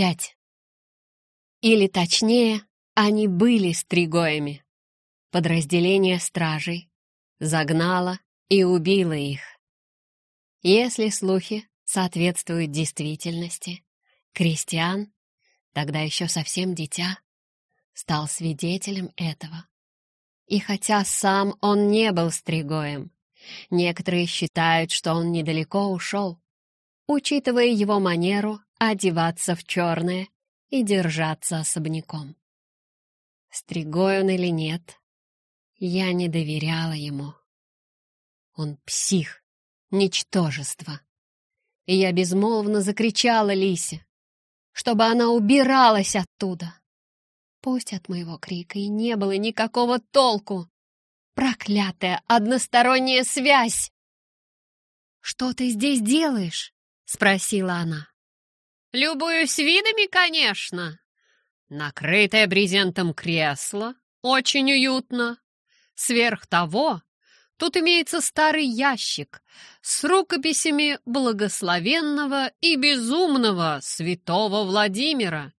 опять. Или точнее, они были стригоями. Подразделение стражей загнало и убило их. Если слухи соответствуют действительности, Кристиан, тогда еще совсем дитя, стал свидетелем этого. И хотя сам он не был стригоем, некоторые считают, что он недалеко ушел, учитывая его манеру одеваться в черное и держаться особняком. Стригой он или нет, я не доверяла ему. Он псих, ничтожество. И я безмолвно закричала Лисе, чтобы она убиралась оттуда. Пусть от моего крика и не было никакого толку. Проклятая односторонняя связь! «Что ты здесь делаешь?» — спросила она. «Любуюсь видами, конечно. Накрытое брезентом кресло, очень уютно. Сверх того, тут имеется старый ящик с рукописями благословенного и безумного святого Владимира.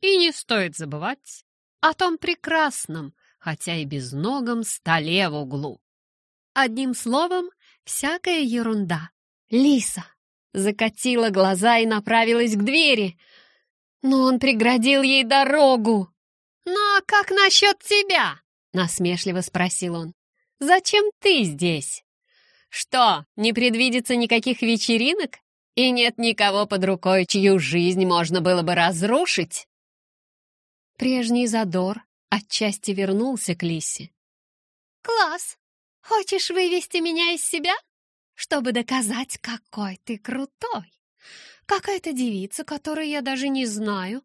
И не стоит забывать о том прекрасном, хотя и безногом столе в углу. Одним словом, всякая ерунда. Лиса закатила глаза и направилась к двери, но он преградил ей дорогу. «Ну а как насчет тебя?» — насмешливо спросил он. «Зачем ты здесь? Что, не предвидится никаких вечеринок? И нет никого под рукой, чью жизнь можно было бы разрушить?» Прежний задор отчасти вернулся к Лисе. «Класс! Хочешь вывести меня из себя? Чтобы доказать, какой ты крутой! Какая-то девица, которую я даже не знаю,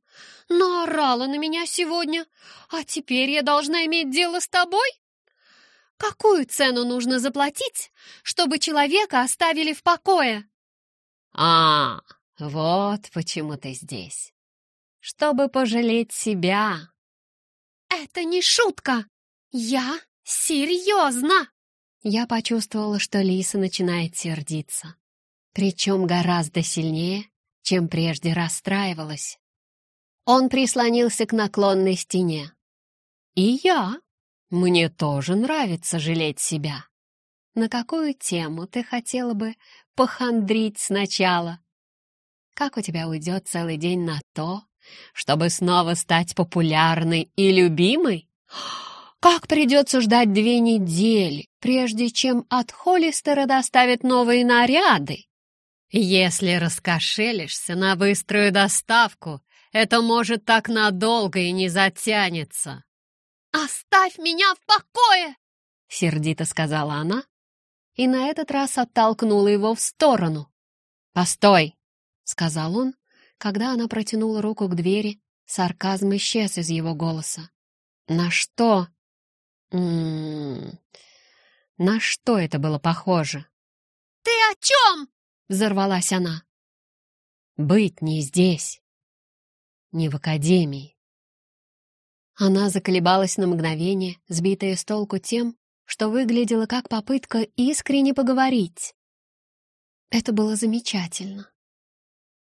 наорала на меня сегодня, а теперь я должна иметь дело с тобой? Какую цену нужно заплатить, чтобы человека оставили в покое?» «А, вот почему ты здесь чтобы пожалеть себя. «Это не шутка! Я серьезно!» Я почувствовала, что Лиса начинает сердиться. Причем гораздо сильнее, чем прежде расстраивалась. Он прислонился к наклонной стене. «И я. Мне тоже нравится жалеть себя. На какую тему ты хотела бы похандрить сначала? Как у тебя уйдет целый день на то, чтобы снова стать популярной и любимой? Как придется ждать две недели, прежде чем от Холлистера доставят новые наряды? Если раскошелишься на быструю доставку, это может так надолго и не затянется. «Оставь меня в покое!» — сердито сказала она, и на этот раз оттолкнула его в сторону. «Постой!» — сказал он, когда она протянула руку к двери, сарказм исчез из его голоса. «На что?» М -м -м. На что это было похоже? «Ты о чем?» — взорвалась она. «Быть не здесь, не в академии». Она заколебалась на мгновение, сбитая с толку тем, что выглядело как попытка искренне поговорить. Это было замечательно.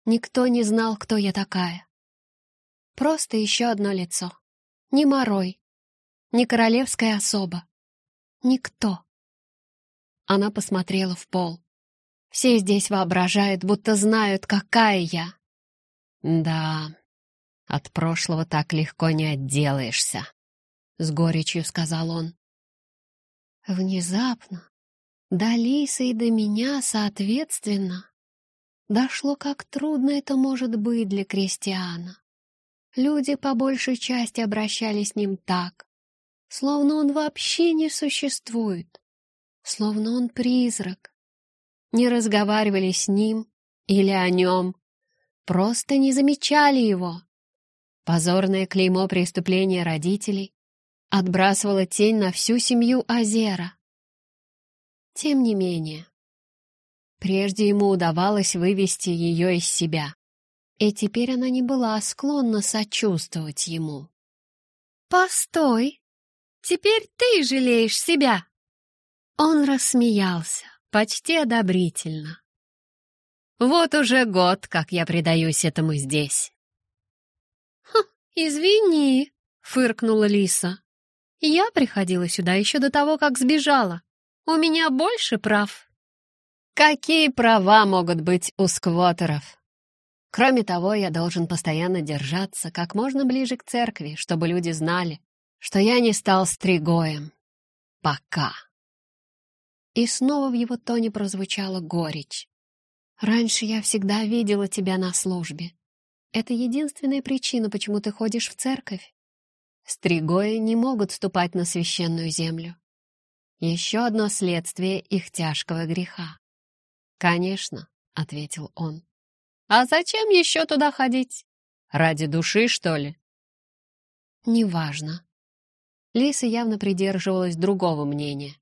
Никто не знал, кто я такая. Просто еще одно лицо. Не морой, не королевская особа. Никто. Она посмотрела в пол. Все здесь воображают, будто знают, какая я. Да, от прошлого так легко не отделаешься, — с горечью сказал он. Внезапно до Лисы и до меня соответственно дошло, как трудно это может быть для крестьяна. Люди по большей части обращались с ним так, словно он вообще не существует, словно он призрак. Не разговаривали с ним или о нем, просто не замечали его. Позорное клеймо преступления родителей отбрасывало тень на всю семью Азера. Тем не менее, Прежде ему удавалось вывести ее из себя, и теперь она не была склонна сочувствовать ему. «Постой! Теперь ты жалеешь себя!» Он рассмеялся, почти одобрительно. «Вот уже год, как я предаюсь этому здесь. «Извини», — фыркнула Лиса. «Я приходила сюда еще до того, как сбежала. У меня больше прав». «Какие права могут быть у сквотеров?» Кроме того, я должен постоянно держаться как можно ближе к церкви, чтобы люди знали, что я не стал стригоем. Пока. И снова в его тоне прозвучала горечь. «Раньше я всегда видела тебя на службе. Это единственная причина, почему ты ходишь в церковь. Стригои не могут ступать на священную землю. Еще одно следствие их тяжкого греха. «Конечно», — ответил он. «А зачем еще туда ходить? Ради души, что ли?» «Неважно». Лиса явно придерживалась другого мнения,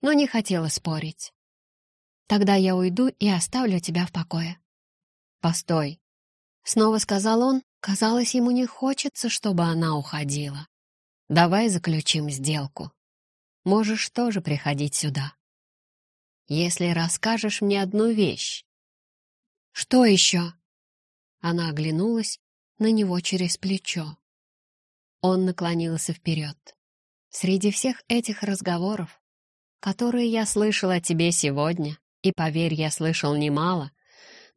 но не хотела спорить. «Тогда я уйду и оставлю тебя в покое». «Постой», — снова сказал он, казалось, ему не хочется, чтобы она уходила. «Давай заключим сделку. Можешь тоже приходить сюда если расскажешь мне одну вещь». «Что еще?» Она оглянулась на него через плечо. Он наклонился вперед. «Среди всех этих разговоров, которые я слышал о тебе сегодня, и, поверь, я слышал немало,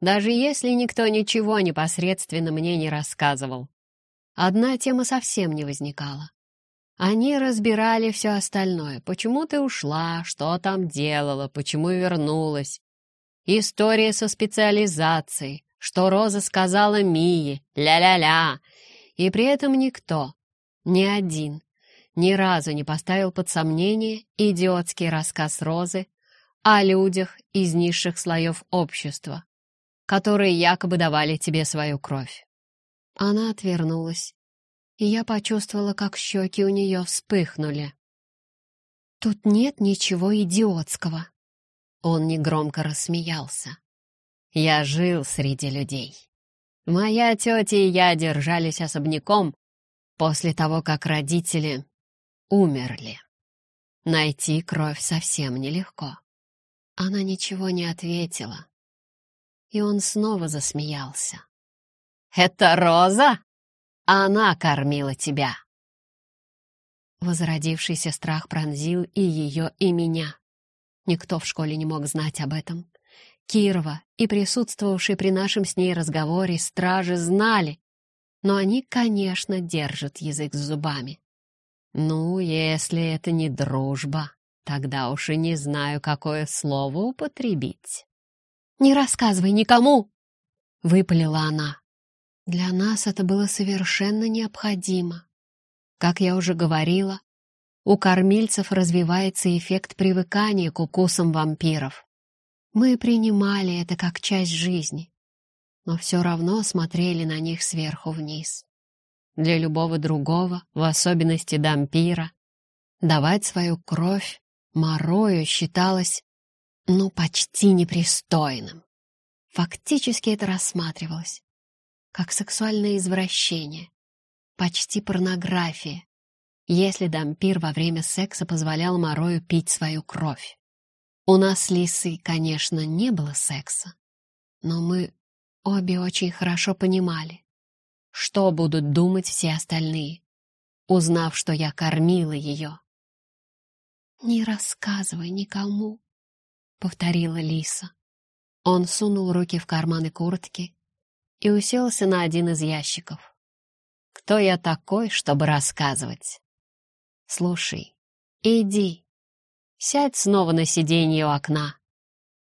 даже если никто ничего непосредственно мне не рассказывал, одна тема совсем не возникала. Они разбирали все остальное. Почему ты ушла, что там делала, почему вернулась. История со специализацией, что Роза сказала Мии, ля-ля-ля. И при этом никто, ни один, ни разу не поставил под сомнение идиотский рассказ Розы о людях из низших слоев общества, которые якобы давали тебе свою кровь. Она отвернулась и я почувствовала, как щеки у нее вспыхнули. «Тут нет ничего идиотского!» Он негромко рассмеялся. «Я жил среди людей. Моя тетя и я держались особняком после того, как родители умерли. Найти кровь совсем нелегко». Она ничего не ответила, и он снова засмеялся. «Это Роза?» Она кормила тебя!» Возродившийся страх пронзил и ее, и меня. Никто в школе не мог знать об этом. Кирова и присутствовавшие при нашем с ней разговоре стражи знали, но они, конечно, держат язык с зубами. Ну, если это не дружба, тогда уж и не знаю, какое слово употребить. «Не рассказывай никому!» — выпалила она. Для нас это было совершенно необходимо. Как я уже говорила, у кормильцев развивается эффект привыкания к укусам вампиров. Мы принимали это как часть жизни, но все равно смотрели на них сверху вниз. Для любого другого, в особенности дампира, давать свою кровь Морою считалось, ну, почти непристойным. Фактически это рассматривалось как сексуальное извращение, почти порнография, если дампир во время секса позволял Морою пить свою кровь. У нас с Лисой, конечно, не было секса, но мы обе очень хорошо понимали, что будут думать все остальные, узнав, что я кормила ее. «Не рассказывай никому», — повторила Лиса. Он сунул руки в карманы куртки и уселся на один из ящиков. «Кто я такой, чтобы рассказывать?» «Слушай, иди, сядь снова на сиденье у окна.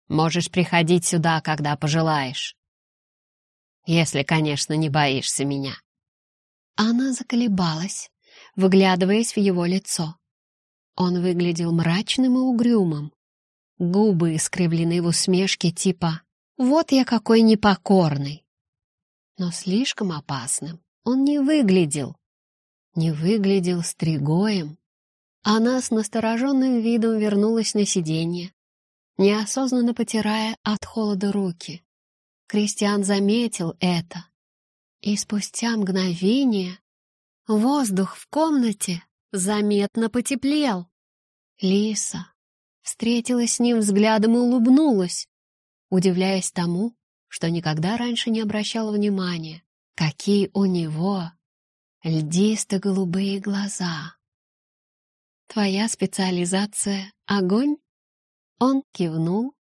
Можешь приходить сюда, когда пожелаешь. Если, конечно, не боишься меня». Она заколебалась, выглядываясь в его лицо. Он выглядел мрачным и угрюмым. Губы искривлены в усмешке типа «Вот я какой непокорный» но слишком опасным он не выглядел. Не выглядел стригоем. Она с настороженным видом вернулась на сиденье, неосознанно потирая от холода руки. Кристиан заметил это, и спустя мгновение воздух в комнате заметно потеплел. Лиса встретилась с ним взглядом и улыбнулась, удивляясь тому, что никогда раньше не обращала внимания, какие у него льдисто-голубые глаза. «Твоя специализация — огонь?» Он кивнул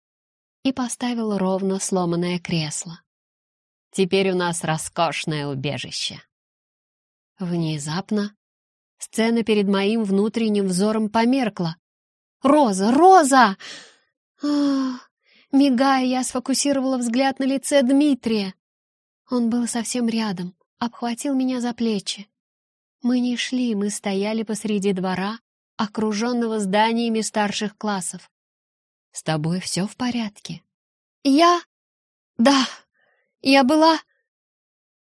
и поставил ровно сломанное кресло. «Теперь у нас роскошное убежище». Внезапно сцена перед моим внутренним взором померкла. «Роза! Роза!» Мигая, я сфокусировала взгляд на лице Дмитрия. Он был совсем рядом, обхватил меня за плечи. Мы не шли, мы стояли посреди двора, окруженного зданиями старших классов. «С тобой все в порядке?» «Я? Да, я была...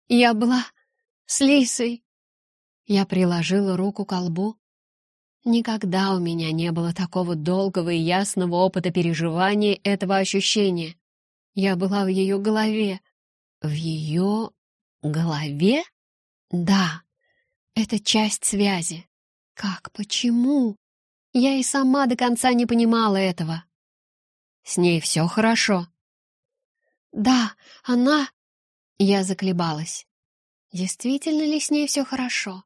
Я была с Лисой». Я приложила руку к колбу. Никогда у меня не было такого долгого и ясного опыта переживания этого ощущения. Я была в ее голове. В ее голове? Да, это часть связи. Как, почему? Я и сама до конца не понимала этого. С ней все хорошо. Да, она... Я заколебалась. Действительно ли с ней все хорошо?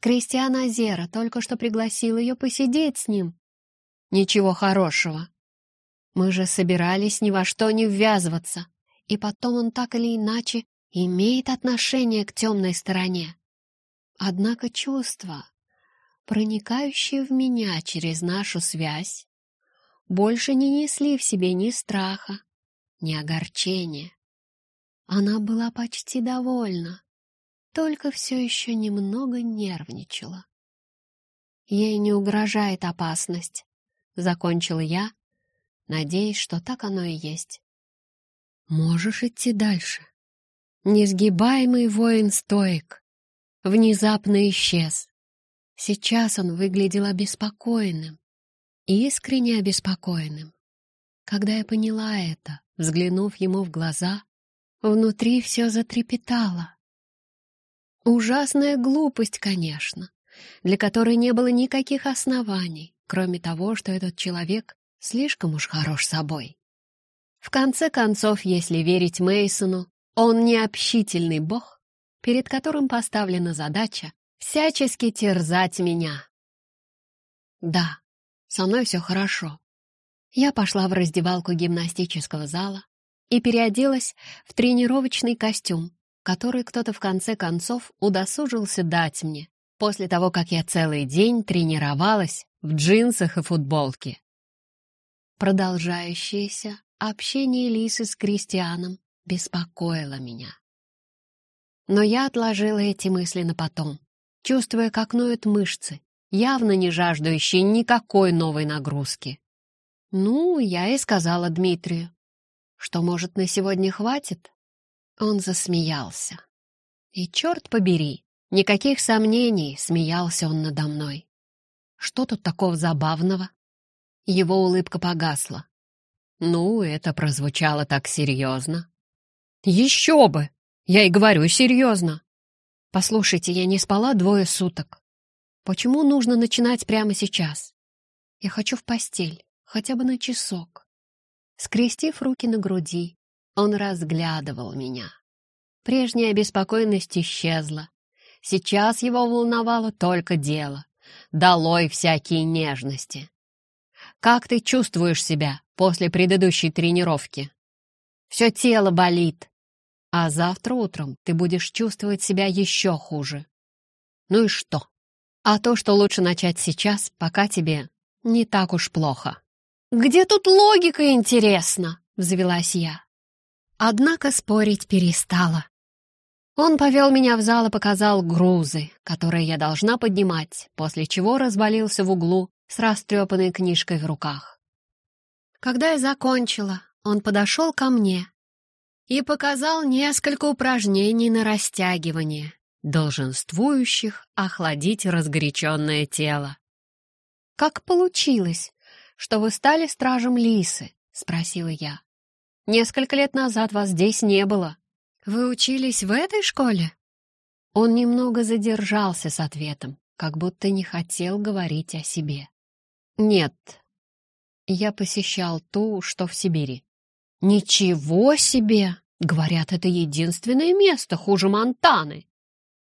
Кристиан Азера только что пригласил ее посидеть с ним. Ничего хорошего. Мы же собирались ни во что не ввязываться. И потом он так или иначе имеет отношение к темной стороне. Однако чувства, проникающие в меня через нашу связь, больше не несли в себе ни страха, ни огорчения. Она была почти довольна, только все еще немного нервничала. Ей не угрожает опасность, — закончила я, надеясь, что так оно и есть. Можешь идти дальше. Несгибаемый воин-стоик внезапно исчез. Сейчас он выглядел обеспокоенным, искренне обеспокоенным. Когда я поняла это, взглянув ему в глаза, внутри все затрепетало. Ужасная глупость, конечно, для которой не было никаких оснований, кроме того, что этот человек слишком уж хорош собой. В конце концов, если верить Мейсону, он не общительный бог, перед которым поставлена задача всячески терзать меня. Да, со мной все хорошо. Я пошла в раздевалку гимнастического зала и переоделась в тренировочный костюм, который кто-то в конце концов удосужился дать мне, после того, как я целый день тренировалась в джинсах и футболке. Продолжающееся общение Лисы с Кристианом беспокоило меня. Но я отложила эти мысли на потом, чувствуя, как ноют мышцы, явно не жаждущие никакой новой нагрузки. Ну, я и сказала Дмитрию, что, может, на сегодня хватит. Он засмеялся. И черт побери, никаких сомнений, смеялся он надо мной. Что тут такого забавного? Его улыбка погасла. Ну, это прозвучало так серьезно. Еще бы! Я и говорю серьезно. Послушайте, я не спала двое суток. Почему нужно начинать прямо сейчас? Я хочу в постель, хотя бы на часок. Скрестив руки на груди, он разглядывал меня. Прежняя беспокойность исчезла. Сейчас его волновало только дело. Долой всякие нежности. «Как ты чувствуешь себя после предыдущей тренировки?» «Все тело болит», а завтра утром ты будешь чувствовать себя еще хуже. Ну и что? А то, что лучше начать сейчас, пока тебе не так уж плохо. «Где тут логика, интересно?» — взвелась я. Однако спорить перестала. Он повел меня в зал и показал грузы, которые я должна поднимать, после чего развалился в углу с растрепанной книжкой в руках. Когда я закончила, он подошел ко мне и показал несколько упражнений на растягивание, долженствующих охладить разгоряченное тело. «Как получилось, что вы стали стражем Лисы?» — спросила я. «Несколько лет назад вас здесь не было. Вы учились в этой школе?» Он немного задержался с ответом, как будто не хотел говорить о себе. «Нет, я посещал ту, что в Сибири. «Ничего себе! Говорят, это единственное место хуже Монтаны!»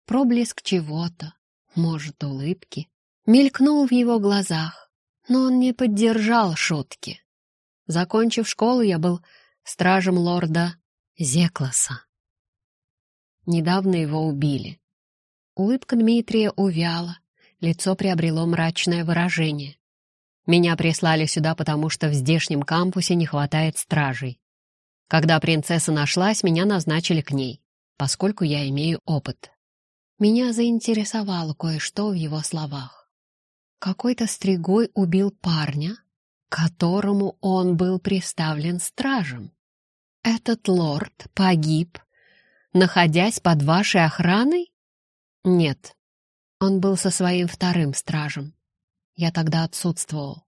Проблеск чего-то, может, улыбки, мелькнул в его глазах, но он не поддержал шутки. Закончив школу, я был стражем лорда Зекласа. Недавно его убили. Улыбка Дмитрия увяла, лицо приобрело мрачное выражение. Меня прислали сюда, потому что в здешнем кампусе не хватает стражей. Когда принцесса нашлась, меня назначили к ней, поскольку я имею опыт. Меня заинтересовало кое-что в его словах. Какой-то стригой убил парня, которому он был приставлен стражем. Этот лорд погиб, находясь под вашей охраной? Нет, он был со своим вторым стражем. Я тогда отсутствовал.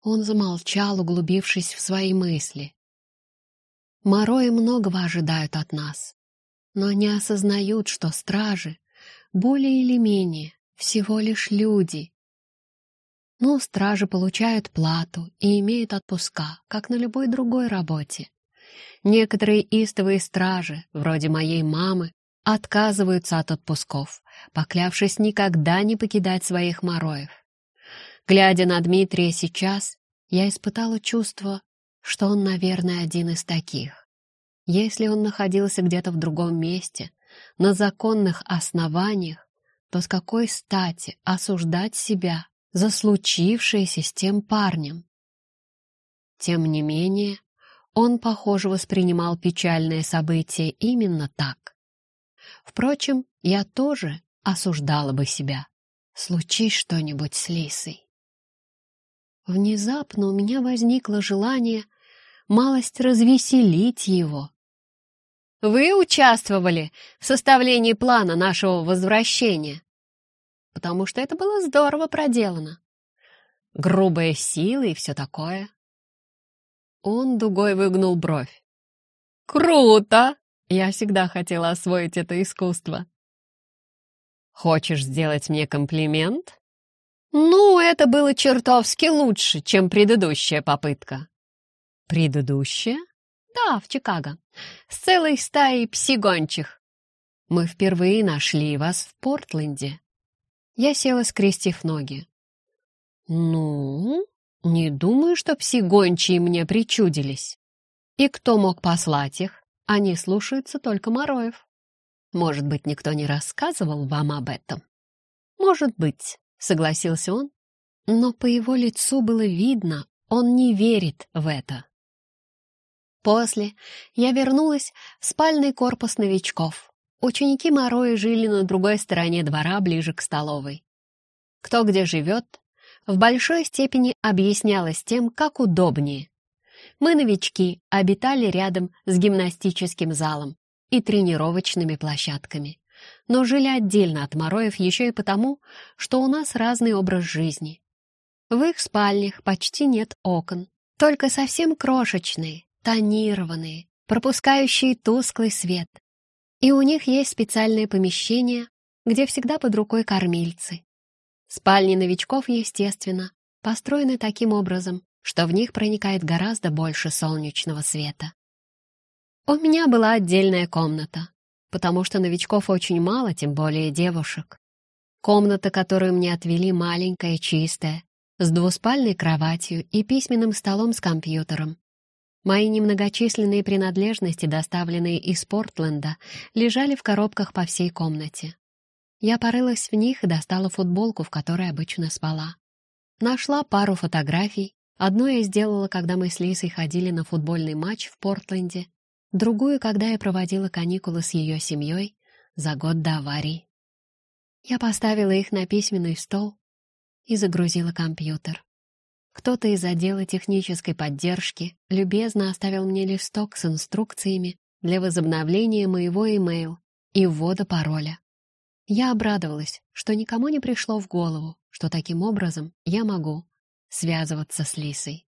Он замолчал, углубившись в свои мысли. Морои многого ожидают от нас, но не осознают, что стражи, более или менее, всего лишь люди. Ну, стражи получают плату и имеют отпуска, как на любой другой работе. Некоторые истовые стражи, вроде моей мамы, отказываются от отпусков, поклявшись никогда не покидать своих мороев. Глядя на Дмитрия сейчас, я испытала чувство, что он, наверное, один из таких. Если он находился где-то в другом месте, на законных основаниях, то с какой стати осуждать себя за случившееся с тем парнем? Тем не менее, он, похоже, воспринимал печальное событие именно так. Впрочем, я тоже осуждала бы себя. Случись что-нибудь с Лисой. Внезапно у меня возникло желание малость развеселить его. «Вы участвовали в составлении плана нашего возвращения?» «Потому что это было здорово проделано. Грубая сила и все такое». Он дугой выгнул бровь. «Круто! Я всегда хотела освоить это искусство». «Хочешь сделать мне комплимент?» Ну, это было чертовски лучше, чем предыдущая попытка. Предыдущая? Да, в Чикаго. С целой стаей псигончих. Мы впервые нашли вас в Портленде. Я села, скрестив ноги. Ну, не думаю, что псигончие мне причудились. И кто мог послать их? Они слушаются только Мороев. Может быть, никто не рассказывал вам об этом? Может быть согласился он, но по его лицу было видно, он не верит в это. После я вернулась в спальный корпус новичков. Ученики Морои жили на другой стороне двора, ближе к столовой. Кто где живет, в большой степени объяснялось тем, как удобнее. Мы, новички, обитали рядом с гимнастическим залом и тренировочными площадками но жили отдельно от Мороев еще и потому, что у нас разный образ жизни. В их спальнях почти нет окон, только совсем крошечные, тонированные, пропускающие тусклый свет. И у них есть специальные помещения, где всегда под рукой кормильцы. Спальни новичков, естественно, построены таким образом, что в них проникает гораздо больше солнечного света. У меня была отдельная комната, потому что новичков очень мало, тем более девушек. Комната, которую мне отвели, маленькая, чистая, с двуспальной кроватью и письменным столом с компьютером. Мои немногочисленные принадлежности, доставленные из Портленда, лежали в коробках по всей комнате. Я порылась в них и достала футболку, в которой обычно спала. Нашла пару фотографий. Одну я сделала, когда мы с Лисой ходили на футбольный матч в Портленде, другую, когда я проводила каникулы с ее семьей за год до аварии. Я поставила их на письменный стол и загрузила компьютер. Кто-то из отдела технической поддержки любезно оставил мне листок с инструкциями для возобновления моего имейл и ввода пароля. Я обрадовалась, что никому не пришло в голову, что таким образом я могу связываться с Лисой.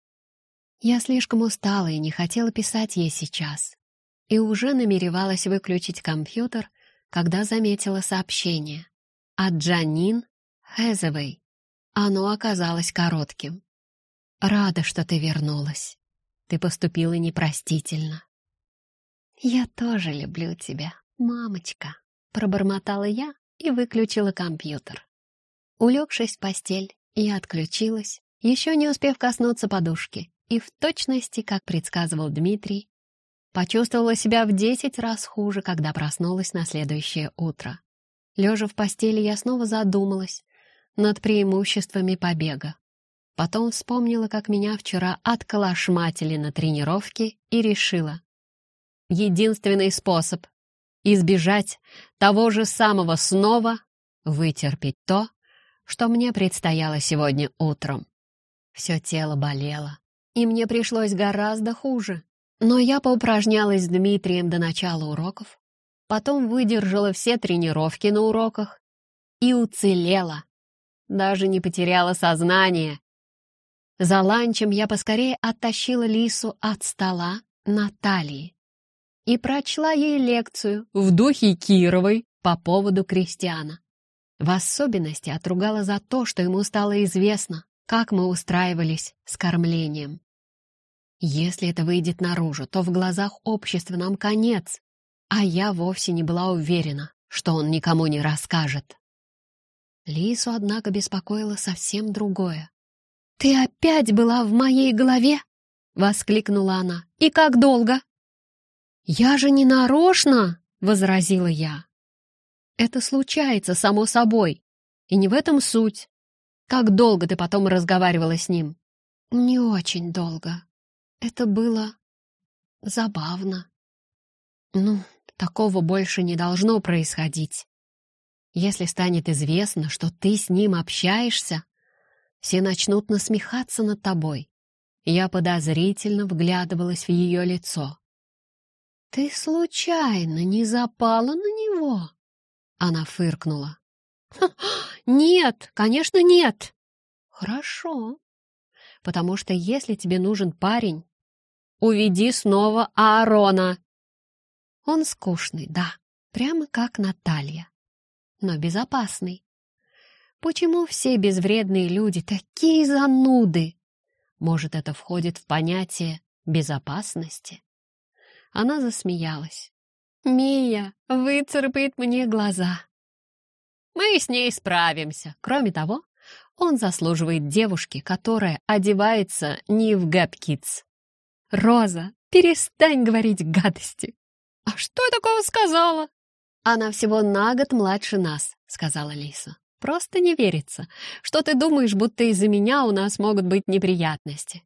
Я слишком устала и не хотела писать ей сейчас, и уже намеревалась выключить компьютер, когда заметила сообщение от Джанин Хэзовой. Оно оказалось коротким. «Рада, что ты вернулась. Ты поступила непростительно». «Я тоже люблю тебя, мамочка», — пробормотала я, и выключила компьютер. Улегшись в постель, я отключилась, еще не успев коснуться подушки, и в точности, как предсказывал Дмитрий, почувствовала себя в десять раз хуже, когда проснулась на следующее утро. Лежа в постели, я снова задумалась над преимуществами побега. Потом вспомнила, как меня вчера отколошматили на тренировке и решила. Единственный способ избежать того же самого снова — вытерпеть то, что мне предстояло сегодня утром. Все тело болело, и мне пришлось гораздо хуже. Но я поупражнялась с Дмитрием до начала уроков, потом выдержала все тренировки на уроках и уцелела. Даже не потеряла сознание. За ланчем я поскорее оттащила Лису от стола Натальи и прочла ей лекцию в духе Кировой по поводу крестьяна. В особенности отругала за то, что ему стало известно, как мы устраивались с кормлением. Если это выйдет наружу, то в глазах общества нам конец, а я вовсе не была уверена, что он никому не расскажет. Лису, однако, беспокоило совсем другое. «Ты опять была в моей голове?» — воскликнула она. «И как долго?» «Я же не нарочно!» — возразила я. «Это случается, само собой, и не в этом суть. Как долго ты потом разговаривала с ним?» «Не очень долго», это было забавно. Ну, такого больше не должно происходить. Если станет известно, что ты с ним общаешься, все начнут насмехаться над тобой. Я подозрительно вглядывалась в ее лицо. «Ты случайно не запала на него?» Она фыркнула. «Нет, конечно, нет!» «Хорошо, потому что если тебе нужен парень, Уведи снова Аарона!» Он скучный, да, прямо как Наталья, но безопасный. Почему все безвредные люди такие зануды? Может, это входит в понятие безопасности? Она засмеялась. «Мия выцарапает мне глаза». «Мы с ней справимся. Кроме того, он заслуживает девушки, которая одевается не в Gap Kids, «Роза, перестань говорить гадости!» «А что я такого сказала?» «Она всего на год младше нас», — сказала Лиса. «Просто не верится, что ты думаешь, будто из-за меня у нас могут быть неприятности».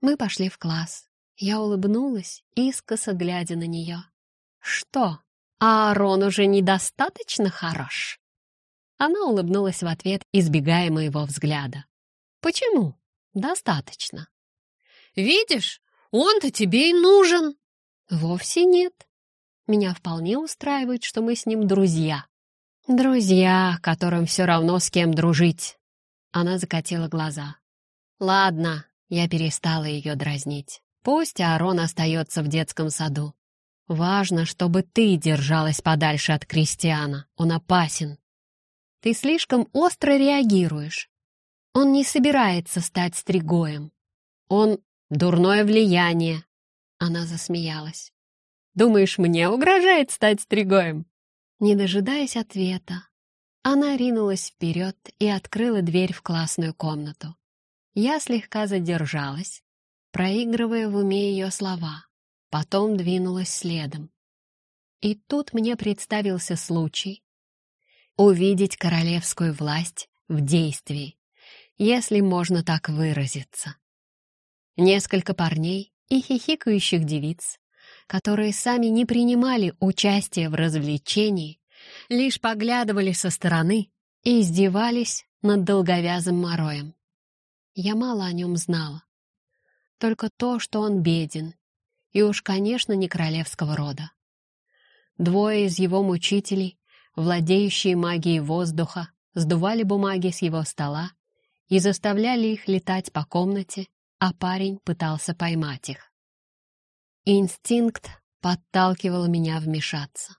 Мы пошли в класс. Я улыбнулась, искоса глядя на нее. «Что, Аарон уже недостаточно хорош?» Она улыбнулась в ответ, избегая моего взгляда. «Почему? Достаточно». «Видишь, он-то тебе и нужен!» «Вовсе нет. Меня вполне устраивает, что мы с ним друзья. Друзья, которым все равно с кем дружить!» Она закатила глаза. «Ладно, я перестала ее дразнить. Пусть Аарон остается в детском саду. Важно, чтобы ты держалась подальше от Кристиана. Он опасен. Ты слишком остро реагируешь. Он не собирается стать стригоем. Он Дурное влияние. Она засмеялась. Думаешь, мне угрожает стать стригоем? Не дожидаясь ответа, она ринулась вперед и открыла дверь в классную комнату. Я слегка задержалась, проигрывая в уме ее слова, потом двинулась следом. И тут мне представился случай увидеть королевскую власть в действии, если можно так выразиться. Несколько парней и хихикающих девиц, которые сами не принимали участия в развлечении, лишь поглядывали со стороны и издевались над долговязым Мороем. Я мало о нем знала. Только то, что он беден, и уж, конечно, не королевского рода. Двое из его мучителей, владеющие магией воздуха, сдували бумаги с его стола и заставляли их летать по комнате, а парень пытался поймать их. Инстинкт подталкивал меня вмешаться.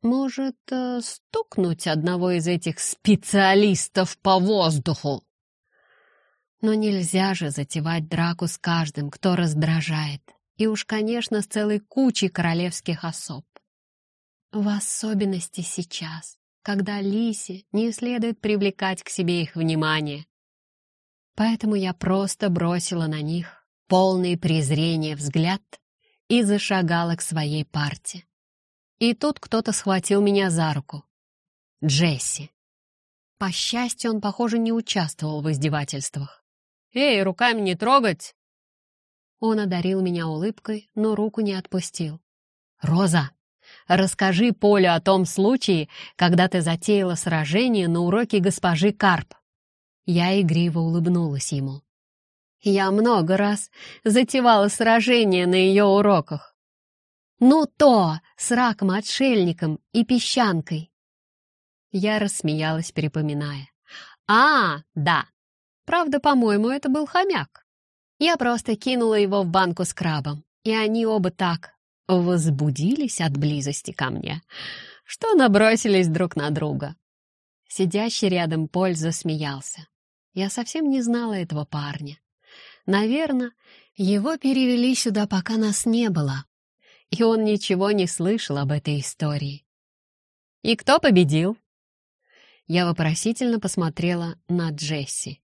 Может, э, стукнуть одного из этих специалистов по воздуху? Но нельзя же затевать драку с каждым, кто раздражает, и уж, конечно, с целой кучей королевских особ. В особенности сейчас, когда лисе не следует привлекать к себе их внимание. Поэтому я просто бросила на них полный презрения взгляд и зашагала к своей парте. И тут кто-то схватил меня за руку. Джесси. По счастью, он, похоже, не участвовал в издевательствах. «Эй, руками не трогать!» Он одарил меня улыбкой, но руку не отпустил. «Роза, расскажи Полю о том случае, когда ты затеяла сражение на уроке госпожи Карп». Я игриво улыбнулась ему. Я много раз затевала сражения на ее уроках. Ну то, с раком-отшельником и песчанкой. Я рассмеялась, припоминая. «А, да. Правда, по-моему, это был хомяк. Я просто кинула его в банку с крабом, и они оба так возбудились от близости ко мне, что набросились друг на друга». Сидящий рядом Поль засмеялся. Я совсем не знала этого парня. Наверное, его перевели сюда, пока нас не было, и он ничего не слышал об этой истории. «И кто победил?» Я вопросительно посмотрела на Джесси.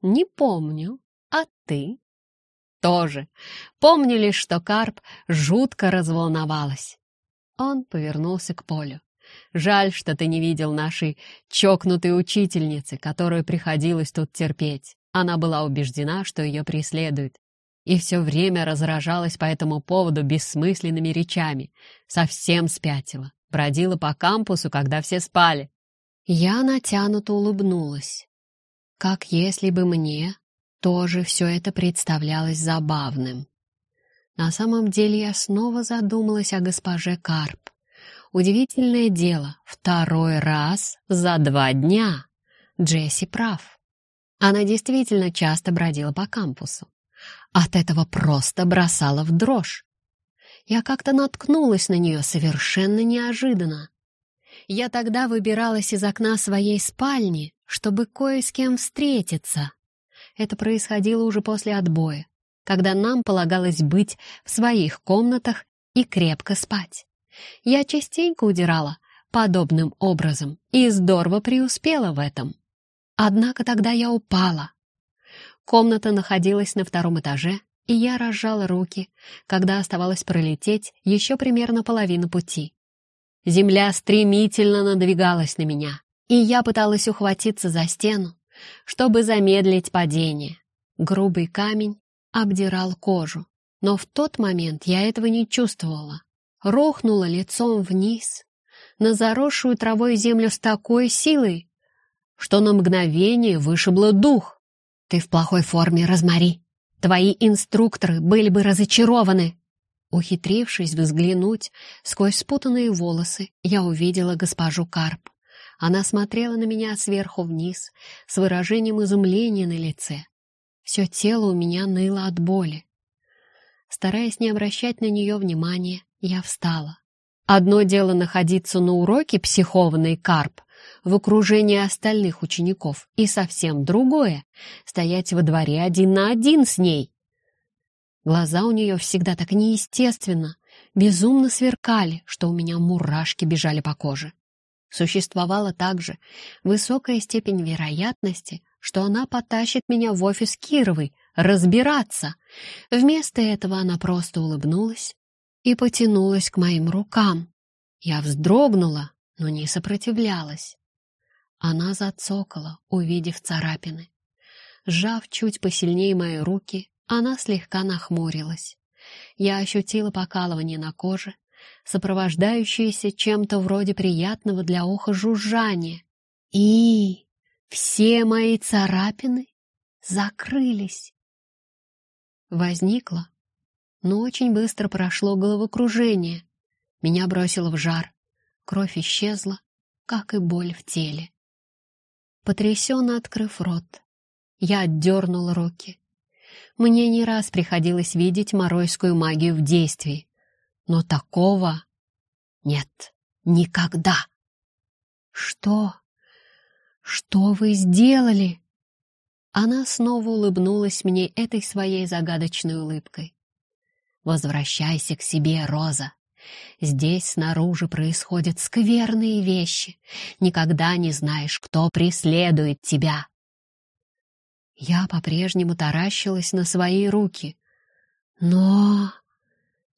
«Не помню. А ты?» «Тоже. Помню лишь, что Карп жутко разволновалась». Он повернулся к Полю. «Жаль, что ты не видел нашей чокнутой учительницы, которую приходилось тут терпеть. Она была убеждена, что ее преследуют, и все время разражалась по этому поводу бессмысленными речами. Совсем спятила, бродила по кампусу, когда все спали. Я натянуто улыбнулась, как если бы мне тоже все это представлялось забавным. На самом деле я снова задумалась о госпоже Карп. Удивительное дело, второй раз за два дня. Джесси прав. Она действительно часто бродила по кампусу. От этого просто бросала в дрожь. Я как-то наткнулась на нее совершенно неожиданно. Я тогда выбиралась из окна своей спальни, чтобы кое с кем встретиться. Это происходило уже после отбоя, когда нам полагалось быть в своих комнатах и крепко спать. Я частенько удирала подобным образом и здорово преуспела в этом. Однако тогда я упала. Комната находилась на втором этаже, и я разжала руки, когда оставалось пролететь еще примерно половину пути. Земля стремительно надвигалась на меня, и я пыталась ухватиться за стену, чтобы замедлить падение. Грубый камень обдирал кожу, но в тот момент я этого не чувствовала. Рухнула лицом вниз на заросшую травой землю с такой силой, что на мгновение вышибло дух. «Ты в плохой форме, Розмари. Твои инструкторы были бы разочарованы», Ухитрившись взглянуть сквозь спутанные волосы, я увидела госпожу Карп. Она смотрела на меня сверху вниз, с выражением изумления на лице. Все тело у меня ныло от боли. Стараясь не обращать на нее внимания, я встала. Одно дело находиться на уроке психованный Карп в окружении остальных учеников, и совсем другое — стоять во дворе один на один с ней. Глаза у нее всегда так неестественно, безумно сверкали, что у меня мурашки бежали по коже. Существовала также высокая степень вероятности, что она потащит меня в офис Кировой разбираться. Вместо этого она просто улыбнулась и потянулась к моим рукам. Я вздрогнула, но не сопротивлялась. Она зацокала, увидев царапины. Сжав чуть посильнее мои руки, она слегка нахмурилась. Я ощутила покалывание на коже, сопровождающееся чем-то вроде приятного для уха жужжания. И все мои царапины закрылись. Возникло, но очень быстро прошло головокружение. Меня бросило в жар. Кровь исчезла, как и боль в теле. Потрясенно открыв рот, я отдернула руки. Мне не раз приходилось видеть моройскую магию в действии. Но такого нет никогда. Что? Что вы сделали? Она снова улыбнулась мне этой своей загадочной улыбкой. Возвращайся к себе, Роза. Здесь снаружи происходят скверные вещи. Никогда не знаешь, кто преследует тебя. Я по-прежнему таращилась на свои руки. Но...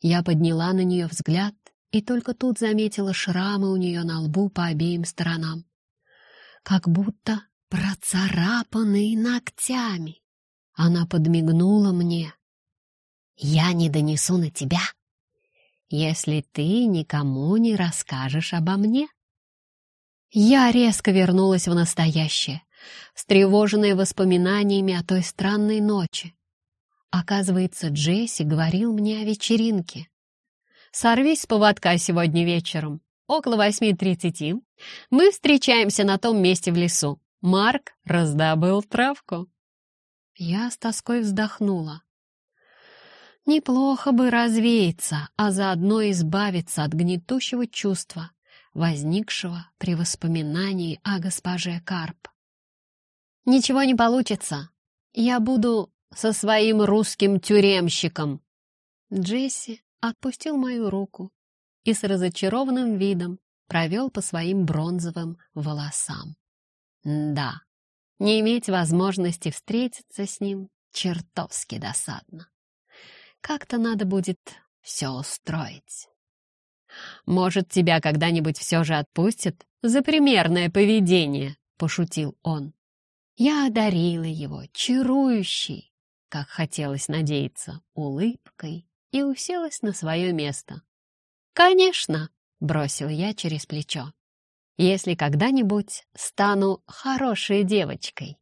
Я подняла на нее взгляд и только тут заметила шрамы у нее на лбу по обеим сторонам. Как будто процарапанные ногтями. Она подмигнула мне. «Я не донесу на тебя, если ты никому не расскажешь обо мне». Я резко вернулась в настоящее, встревоженная воспоминаниями о той странной ночи. Оказывается, Джесси говорил мне о вечеринке. «Сорвись с поводка сегодня вечером. Около восьми тридцати. Мы встречаемся на том месте в лесу. Марк раздобыл травку». Я с тоской вздохнула. Неплохо бы развеяться, а заодно избавиться от гнетущего чувства, возникшего при воспоминании о госпоже Карп. «Ничего не получится. Я буду со своим русским тюремщиком». Джесси отпустил мою руку и с разочарованным видом провел по своим бронзовым волосам. Да, не иметь возможности встретиться с ним чертовски досадно. Как-то надо будет все устроить. «Может, тебя когда-нибудь все же отпустят за примерное поведение?» — пошутил он. Я одарила его чарующей, как хотелось надеяться, улыбкой и уселась на свое место. «Конечно!» — бросил я через плечо. «Если когда-нибудь стану хорошей девочкой».